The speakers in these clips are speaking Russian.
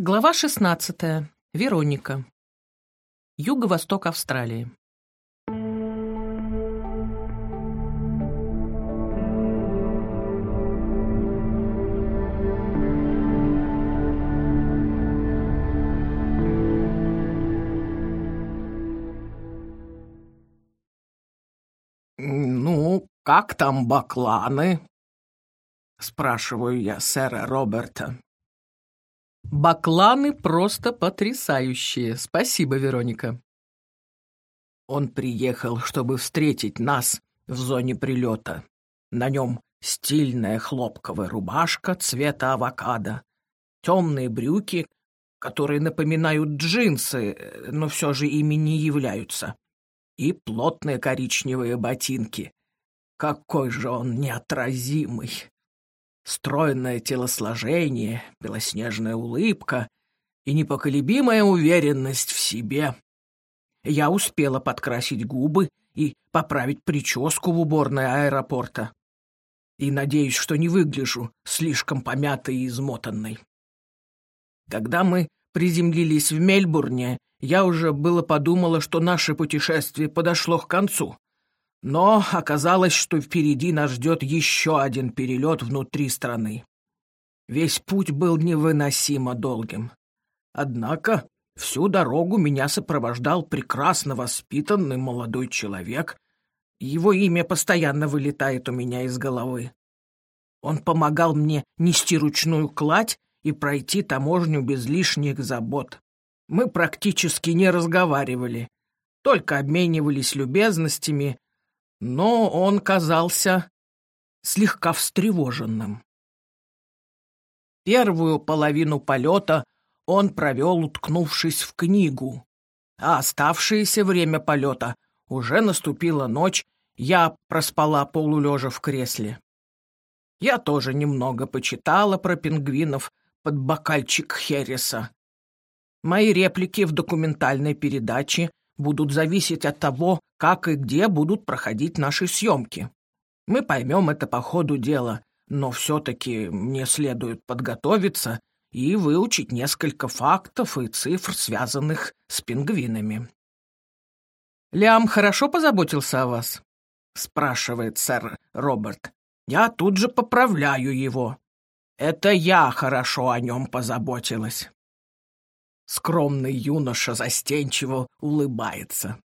Глава 16. Вероника. Юго-восток Австралии. «Ну, как там бакланы?» — спрашиваю я сэра Роберта. Бакланы просто потрясающие. Спасибо, Вероника. Он приехал, чтобы встретить нас в зоне прилета. На нем стильная хлопковая рубашка цвета авокадо, темные брюки, которые напоминают джинсы, но все же ими не являются, и плотные коричневые ботинки. Какой же он неотразимый! Стройное телосложение, белоснежная улыбка и непоколебимая уверенность в себе. Я успела подкрасить губы и поправить прическу в уборной аэропорта. И надеюсь, что не выгляжу слишком помятой и измотанной. Когда мы приземлились в Мельбурне, я уже было подумала, что наше путешествие подошло к концу. Но оказалось, что впереди нас ждет еще один перелет внутри страны. Весь путь был невыносимо долгим. Однако всю дорогу меня сопровождал прекрасно воспитанный молодой человек. Его имя постоянно вылетает у меня из головы. Он помогал мне нести ручную кладь и пройти таможню без лишних забот. Мы практически не разговаривали, только обменивались любезностями но он казался слегка встревоженным. Первую половину полета он провел, уткнувшись в книгу, а оставшееся время полета уже наступила ночь, я проспала полулежа в кресле. Я тоже немного почитала про пингвинов под бокальчик Херриса. Мои реплики в документальной передаче будут зависеть от того, как и где будут проходить наши съемки. Мы поймем это по ходу дела, но все-таки мне следует подготовиться и выучить несколько фактов и цифр, связанных с пингвинами. «Лиам хорошо позаботился о вас?» — спрашивает сэр Роберт. Я тут же поправляю его. Это я хорошо о нем позаботилась. Скромный юноша застенчиво улыбается.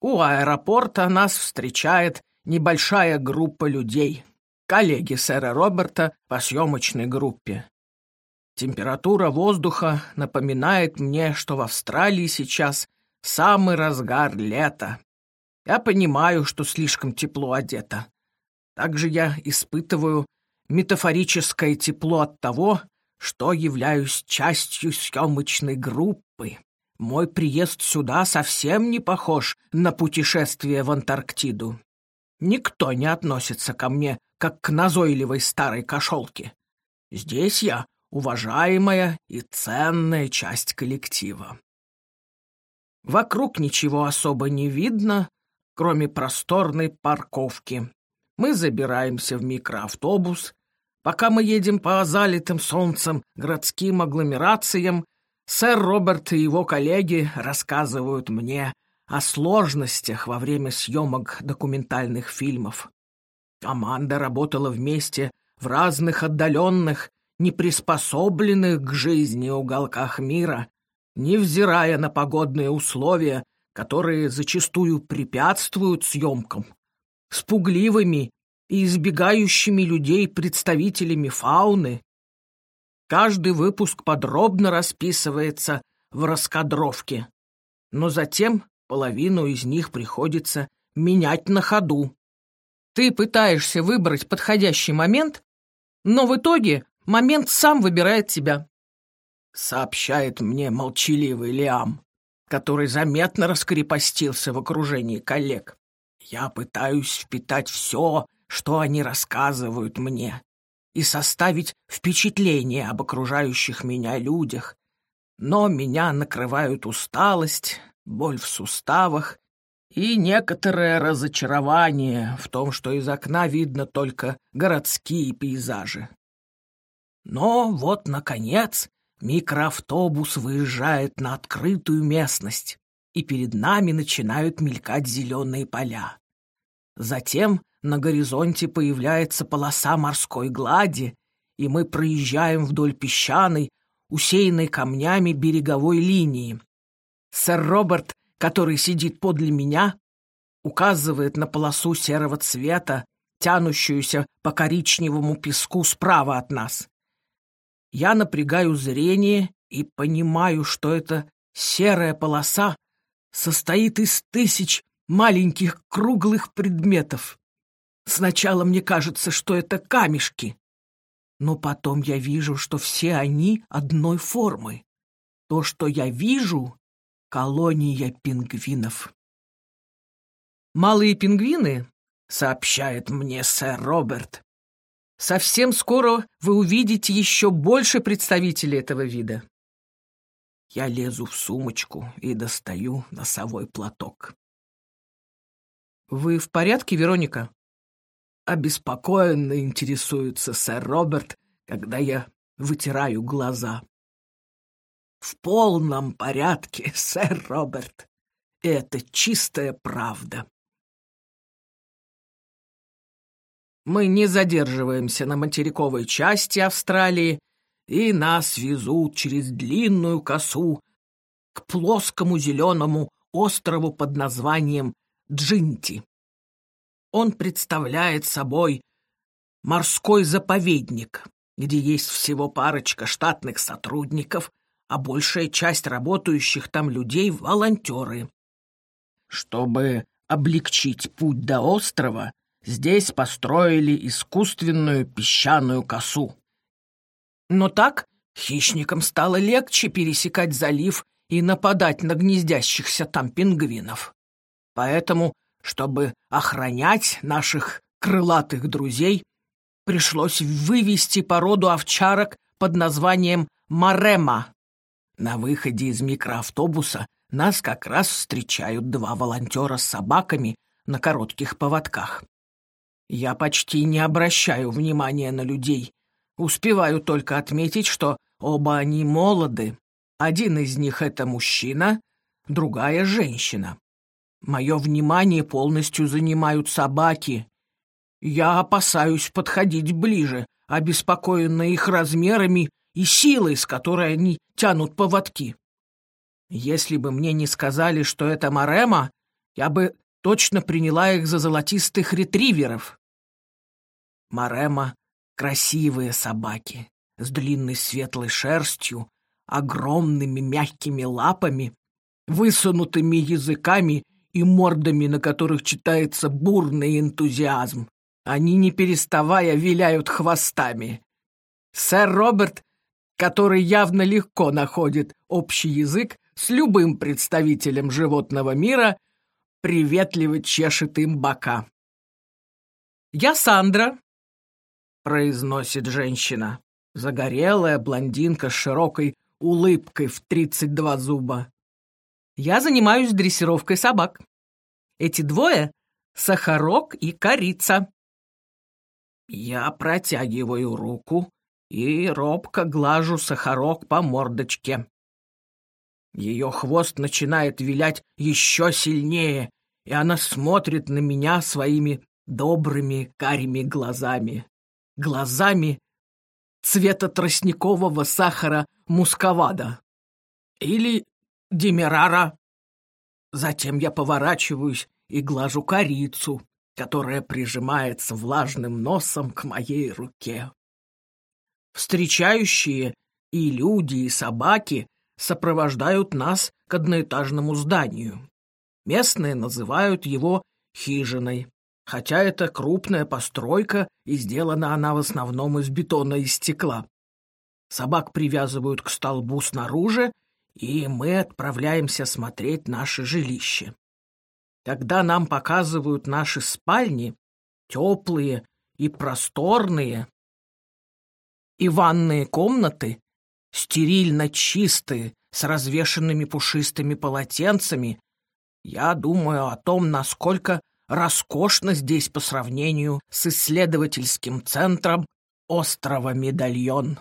У аэропорта нас встречает небольшая группа людей, коллеги сэра Роберта по съемочной группе. Температура воздуха напоминает мне, что в Австралии сейчас самый разгар лета. Я понимаю, что слишком тепло одето. Также я испытываю метафорическое тепло от того, что являюсь частью съемочной группы. Мой приезд сюда совсем не похож на путешествие в Антарктиду. Никто не относится ко мне, как к назойливой старой кошелке. Здесь я уважаемая и ценная часть коллектива. Вокруг ничего особо не видно, кроме просторной парковки. Мы забираемся в микроавтобус, Пока мы едем по залитым солнцем городским агломерациям, сэр Роберт и его коллеги рассказывают мне о сложностях во время съемок документальных фильмов. Команда работала вместе в разных отдаленных, неприспособленных к жизни уголках мира, невзирая на погодные условия, которые зачастую препятствуют съемкам. С пугливыми и избегающими людей представителями фауны. Каждый выпуск подробно расписывается в раскадровке, но затем половину из них приходится менять на ходу. Ты пытаешься выбрать подходящий момент, но в итоге момент сам выбирает тебя. Сообщает мне молчаливый Лиам, который заметно раскрепостился в окружении коллег. Я пытаюсь впитать все, что они рассказывают мне, и составить впечатление об окружающих меня людях. Но меня накрывают усталость, боль в суставах и некоторое разочарование в том, что из окна видно только городские пейзажи. Но вот, наконец, Микроавтобус выезжает на открытую местность, и перед нами начинают мелькать зеленые поля. Затем на горизонте появляется полоса морской глади, и мы проезжаем вдоль песчаной, усеянной камнями береговой линии. Сэр Роберт, который сидит подле меня, указывает на полосу серого цвета, тянущуюся по коричневому песку справа от нас. Я напрягаю зрение и понимаю, что эта серая полоса состоит из тысяч маленьких круглых предметов. Сначала мне кажется, что это камешки, но потом я вижу, что все они одной формы. То, что я вижу — колония пингвинов. Малые пингвины, сообщает мне сэр Роберт, Совсем скоро вы увидите еще больше представителей этого вида. Я лезу в сумочку и достаю носовой платок. Вы в порядке, Вероника? Обеспокоенно интересуется сэр Роберт, когда я вытираю глаза. В полном порядке, сэр Роберт. Это чистая правда. Мы не задерживаемся на материковой части Австралии, и нас везут через длинную косу к плоскому зеленому острову под названием Джинти. Он представляет собой морской заповедник, где есть всего парочка штатных сотрудников, а большая часть работающих там людей — волонтеры. Чтобы облегчить путь до острова, Здесь построили искусственную песчаную косу. Но так хищникам стало легче пересекать залив и нападать на гнездящихся там пингвинов. Поэтому, чтобы охранять наших крылатых друзей, пришлось вывести породу овчарок под названием Марема. На выходе из микроавтобуса нас как раз встречают два волонтера с собаками на коротких поводках. Я почти не обращаю внимания на людей. Успеваю только отметить, что оба они молоды. Один из них — это мужчина, другая — женщина. Мое внимание полностью занимают собаки. Я опасаюсь подходить ближе, обеспокоенная их размерами и силой, с которой они тянут поводки. Если бы мне не сказали, что это Марема, я бы точно приняла их за золотистых ретриверов. Марема — красивые собаки с длинной светлой шерстью, огромными мягкими лапами, высунутыми языками и мордами, на которых читается бурный энтузиазм. Они, не переставая, виляют хвостами. Сэр Роберт, который явно легко находит общий язык с любым представителем животного мира, приветливо чешет им бока. «Я Сандра», — произносит женщина. Загорелая блондинка с широкой улыбкой в тридцать два зуба. «Я занимаюсь дрессировкой собак. Эти двое — Сахарок и Корица». Я протягиваю руку и робко глажу Сахарок по мордочке. Ее хвост начинает вилять еще сильнее, и она смотрит на меня своими добрыми карими глазами глазами цвета тростникового сахара мусковада. Или демерара. Затем я поворачиваюсь и глажу корицу, которая прижимается влажным носом к моей руке. Встречающие и люди, и собаки сопровождают нас к одноэтажному зданию. Местные называют его хижиной хотя это крупная постройка, и сделана она в основном из бетона и стекла. Собак привязывают к столбу снаружи, и мы отправляемся смотреть наше жилище. Когда нам показывают наши спальни, теплые и просторные, и ванные комнаты, стерильно чистые, с развешенными пушистыми полотенцами, я думаю о том, насколько роскошно здесь по сравнению с исследовательским центром острова Медальон.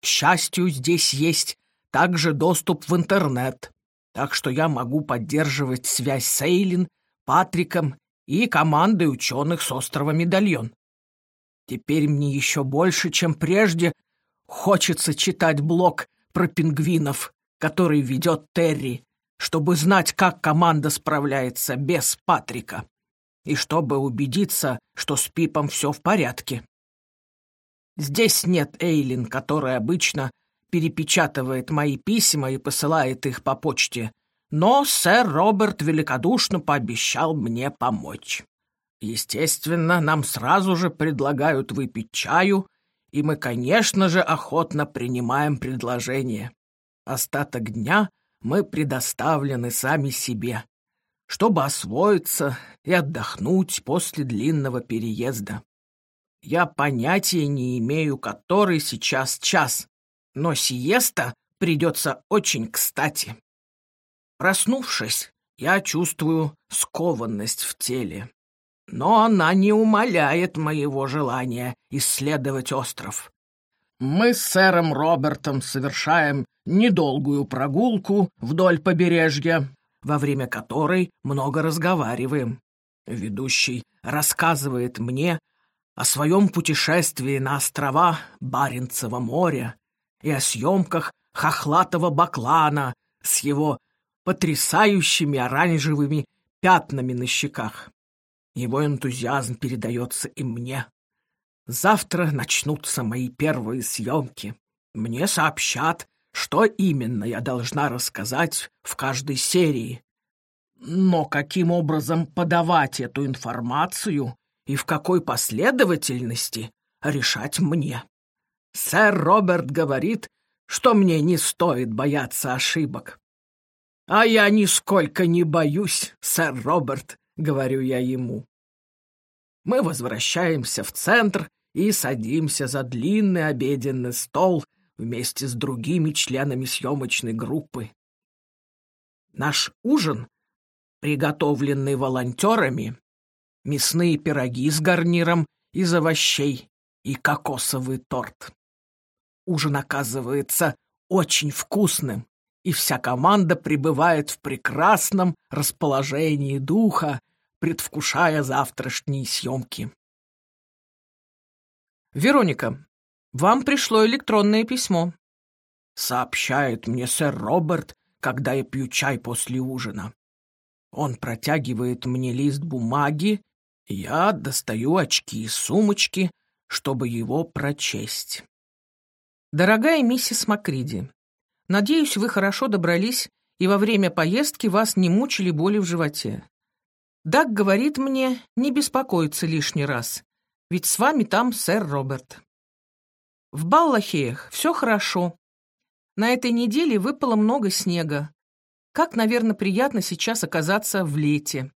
К счастью, здесь есть также доступ в интернет, так что я могу поддерживать связь с Эйлин, Патриком и командой ученых с острова Медальон. Теперь мне еще больше, чем прежде, хочется читать блог про пингвинов, который ведет Терри, чтобы знать, как команда справляется без Патрика, и чтобы убедиться, что с Пипом все в порядке. Здесь нет Эйлин, которая обычно перепечатывает мои письма и посылает их по почте, но сэр Роберт великодушно пообещал мне помочь. Естественно, нам сразу же предлагают выпить чаю, и мы, конечно же, охотно принимаем предложение. Остаток дня мы предоставлены сами себе, чтобы освоиться и отдохнуть после длинного переезда. Я понятия не имею, который сейчас час, но сиеста придется очень кстати. Проснувшись, я чувствую скованность в теле но она не умаляет моего желания исследовать остров. Мы с сэром Робертом совершаем недолгую прогулку вдоль побережья, во время которой много разговариваем. Ведущий рассказывает мне о своем путешествии на острова Баренцева моря и о съемках хохлатого баклана с его потрясающими оранжевыми пятнами на щеках. Его энтузиазм передается и мне. Завтра начнутся мои первые съемки. Мне сообщат, что именно я должна рассказать в каждой серии. Но каким образом подавать эту информацию и в какой последовательности решать мне? Сэр Роберт говорит, что мне не стоит бояться ошибок. А я нисколько не боюсь, сэр Роберт, говорю я ему. Мы возвращаемся в центр и садимся за длинный обеденный стол вместе с другими членами съемочной группы. Наш ужин, приготовленный волонтерами, мясные пироги с гарниром из овощей и кокосовый торт. Ужин оказывается очень вкусным, и вся команда пребывает в прекрасном расположении духа, предвкушая завтрашние съемки. «Вероника, вам пришло электронное письмо», — сообщает мне сэр Роберт, когда я пью чай после ужина. Он протягивает мне лист бумаги, я достаю очки из сумочки, чтобы его прочесть. «Дорогая миссис Макриди, надеюсь, вы хорошо добрались и во время поездки вас не мучили боли в животе. Даг говорит мне не беспокоиться лишний раз, ведь с вами там сэр Роберт. В Баллахеях все хорошо. На этой неделе выпало много снега. Как, наверное, приятно сейчас оказаться в лете.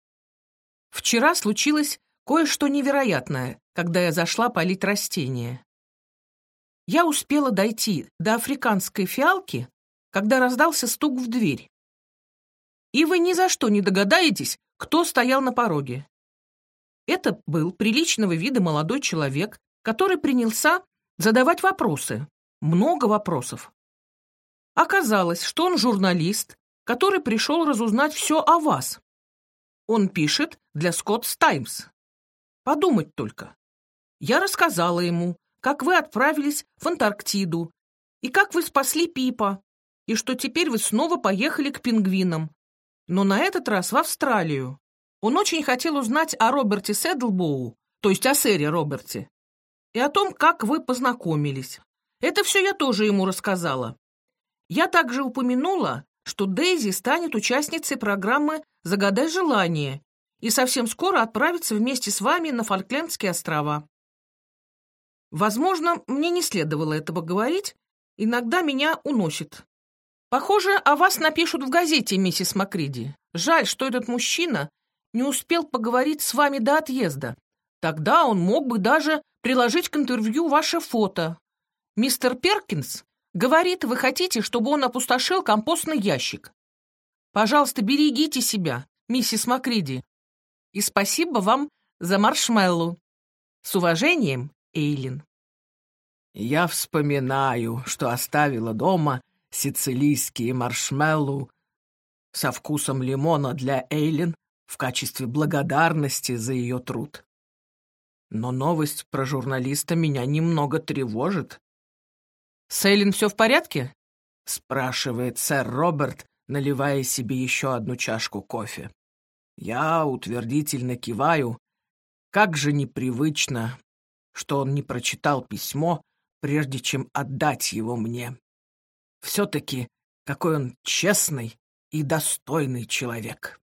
Вчера случилось кое-что невероятное, когда я зашла полить растения. Я успела дойти до африканской фиалки, когда раздался стук в дверь. И вы ни за что не догадаетесь, кто стоял на пороге. Это был приличного вида молодой человек, который принялся задавать вопросы. Много вопросов. Оказалось, что он журналист, который пришел разузнать все о вас. Он пишет для Скоттс Таймс. Подумать только. Я рассказала ему, как вы отправились в Антарктиду, и как вы спасли Пипа, и что теперь вы снова поехали к пингвинам, но на этот раз в Австралию. Он очень хотел узнать о Роберте Седлбоу, то есть о сэре Роберте, и о том, как вы познакомились. Это все я тоже ему рассказала. Я также упомянула, что Дейзи станет участницей программы «Загадай желание» и совсем скоро отправится вместе с вами на Фольклендские острова. Возможно, мне не следовало этого говорить, иногда меня уносит. Похоже, о вас напишут в газете, миссис Макриди. Жаль, что этот мужчина не успел поговорить с вами до отъезда. Тогда он мог бы даже приложить к интервью ваше фото. Мистер Перкинс говорит, вы хотите, чтобы он опустошил компостный ящик. Пожалуйста, берегите себя, миссис Макриди. И спасибо вам за маршмеллоу. С уважением, Эйлин. Я вспоминаю, что оставила дома сицилийские маршмеллоу со вкусом лимона для Эйлин в качестве благодарности за ее труд. Но новость про журналиста меня немного тревожит. «С Эйлин все в порядке?» — спрашивает сэр Роберт, наливая себе еще одну чашку кофе. Я утвердительно киваю. Как же непривычно, что он не прочитал письмо, прежде чем отдать его мне. Все-таки какой он честный и достойный человек.